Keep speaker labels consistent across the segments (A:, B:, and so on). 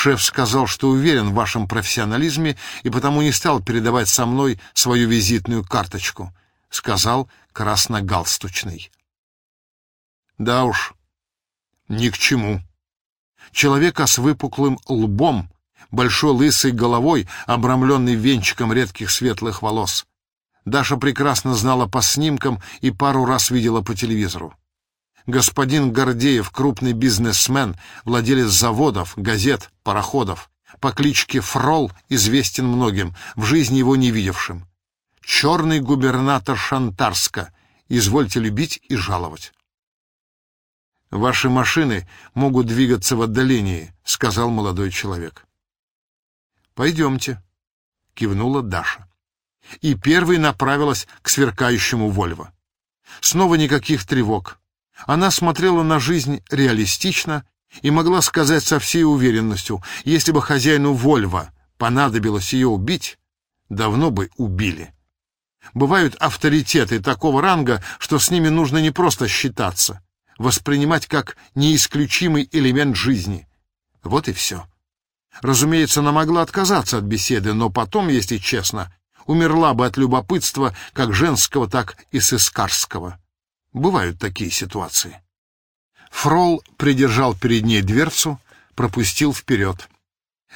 A: Шеф сказал, что уверен в вашем профессионализме и потому не стал передавать со мной свою визитную карточку, сказал красногалстучный. Да уж, ни к чему. Человека с выпуклым лбом, большой лысой головой, обрамленный венчиком редких светлых волос. Даша прекрасно знала по снимкам и пару раз видела по телевизору. Господин Гордеев, крупный бизнесмен, владелец заводов, газет, пароходов. По кличке Фрол известен многим, в жизни его не видевшим. Черный губернатор Шантарска. Извольте любить и жаловать. «Ваши машины могут двигаться в отдалении», — сказал молодой человек. «Пойдемте», — кивнула Даша. И первой направилась к сверкающему Вольво. Снова никаких тревог. Она смотрела на жизнь реалистично и могла сказать со всей уверенностью, если бы хозяину Вольва понадобилось ее убить, давно бы убили. Бывают авторитеты такого ранга, что с ними нужно не просто считаться, воспринимать как неисключимый элемент жизни. Вот и все. Разумеется, она могла отказаться от беседы, но потом, если честно, умерла бы от любопытства как женского, так и сыскарского. Бывают такие ситуации. Фрол придержал перед ней дверцу, пропустил вперед.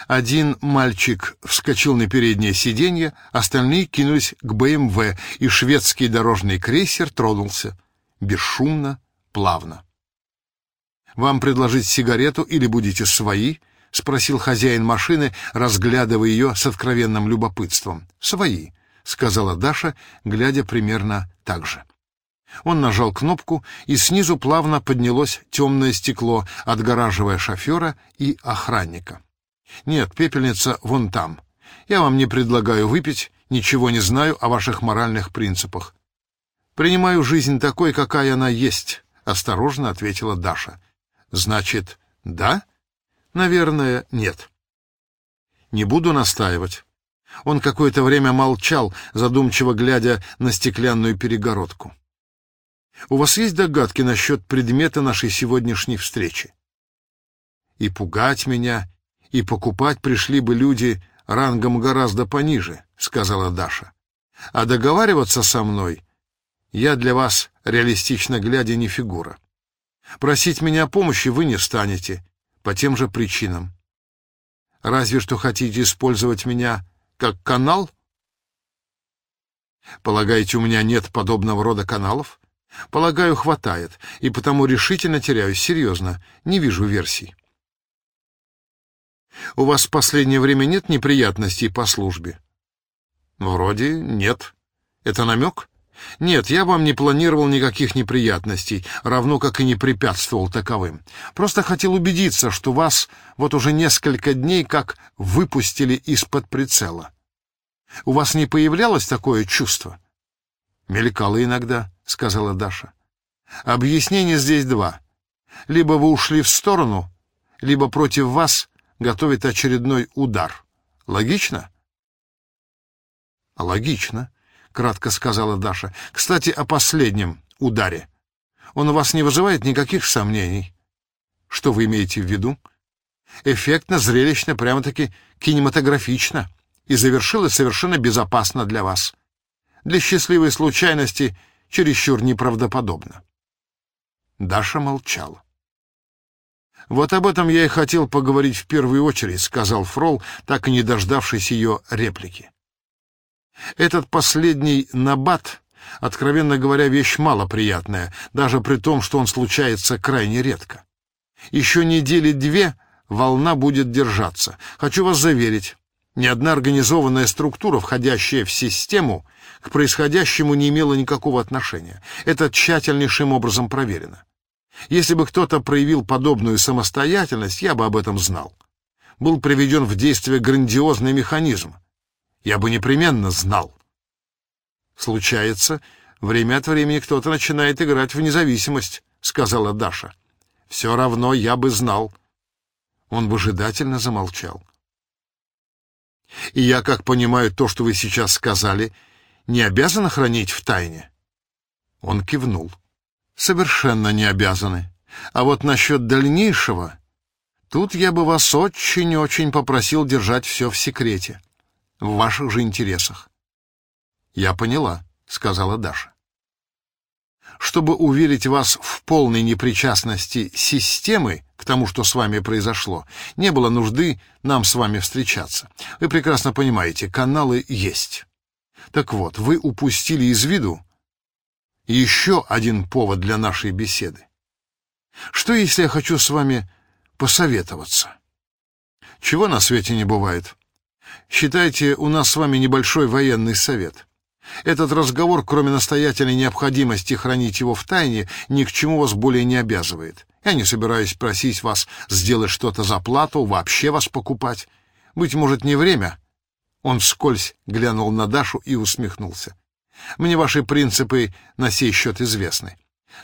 A: Один мальчик вскочил на переднее сиденье, остальные кинулись к БМВ, и шведский дорожный крейсер тронулся. Бесшумно, плавно. «Вам предложить сигарету или будете свои?» — спросил хозяин машины, разглядывая ее с откровенным любопытством. «Свои», — сказала Даша, глядя примерно так же. Он нажал кнопку, и снизу плавно поднялось темное стекло, отгораживая шофера и охранника. «Нет, пепельница вон там. Я вам не предлагаю выпить, ничего не знаю о ваших моральных принципах. Принимаю жизнь такой, какая она есть», — осторожно ответила Даша. «Значит, да?» «Наверное, нет». «Не буду настаивать». Он какое-то время молчал, задумчиво глядя на стеклянную перегородку. У вас есть догадки насчет предмета нашей сегодняшней встречи? И пугать меня, и покупать пришли бы люди рангом гораздо пониже, сказала Даша. А договариваться со мной я для вас, реалистично глядя, не фигура. Просить меня о помощи вы не станете, по тем же причинам. Разве что хотите использовать меня как канал? Полагаете, у меня нет подобного рода каналов? Полагаю, хватает, и потому решительно теряюсь, серьезно, не вижу версий. У вас в последнее время нет неприятностей по службе? Вроде нет. Это намек? Нет, я вам не планировал никаких неприятностей, равно как и не препятствовал таковым. Просто хотел убедиться, что вас вот уже несколько дней как выпустили из-под прицела. У вас не появлялось такое чувство? Мелькало иногда. — сказала Даша. «Объяснение здесь два. Либо вы ушли в сторону, либо против вас готовит очередной удар. Логично?» «Логично», — кратко сказала Даша. «Кстати, о последнем ударе. Он у вас не вызывает никаких сомнений?» «Что вы имеете в виду?» «Эффектно, зрелищно, прямо-таки кинематографично. И завершилось совершенно безопасно для вас. Для счастливой случайности — чересчур неправдоподобно. Даша молчала. «Вот об этом я и хотел поговорить в первую очередь», — сказал Фрол, так и не дождавшись ее реплики. «Этот последний набат, откровенно говоря, вещь малоприятная, даже при том, что он случается крайне редко. Еще недели две волна будет держаться. Хочу вас заверить, ни одна организованная структура, входящая в систему, к происходящему не имела никакого отношения. Это тщательнейшим образом проверено. Если бы кто-то проявил подобную самостоятельность, я бы об этом знал. Был приведен в действие грандиозный механизм. Я бы непременно знал. Случается, время от времени кто-то начинает играть в независимость, сказала Даша. Все равно я бы знал. Он выжидательно замолчал. И я, как понимаю, то, что вы сейчас сказали, не обязаны хранить в тайне? Он кивнул. Совершенно не обязаны. А вот насчет дальнейшего... Тут я бы вас очень-очень попросил держать все в секрете, в ваших же интересах. Я поняла, сказала Даша. Чтобы уверить вас в полной непричастности системы к тому, что с вами произошло, не было нужды нам с вами встречаться. Вы прекрасно понимаете, каналы есть. Так вот, вы упустили из виду еще один повод для нашей беседы. Что, если я хочу с вами посоветоваться? Чего на свете не бывает. Считайте, у нас с вами небольшой военный совет. Этот разговор, кроме настоятельной необходимости хранить его в тайне, ни к чему вас более не обязывает. Я не собираюсь просить вас сделать что-то за плату, вообще вас покупать. Быть может, не время. Он вскользь глянул на Дашу и усмехнулся. Мне ваши принципы на сей счет известны.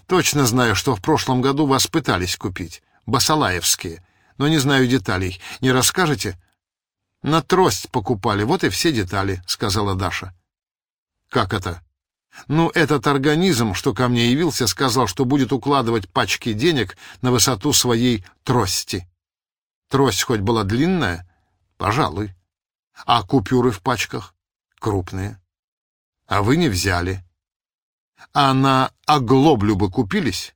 A: Точно знаю, что в прошлом году вас пытались купить. Басалаевские. Но не знаю деталей. Не расскажете? На трость покупали, вот и все детали, сказала Даша. Как это? Ну, этот организм, что ко мне явился, сказал, что будет укладывать пачки денег на высоту своей трости. Трость хоть была длинная? Пожалуй. А купюры в пачках? Крупные. А вы не взяли. А на оглоблю бы купились?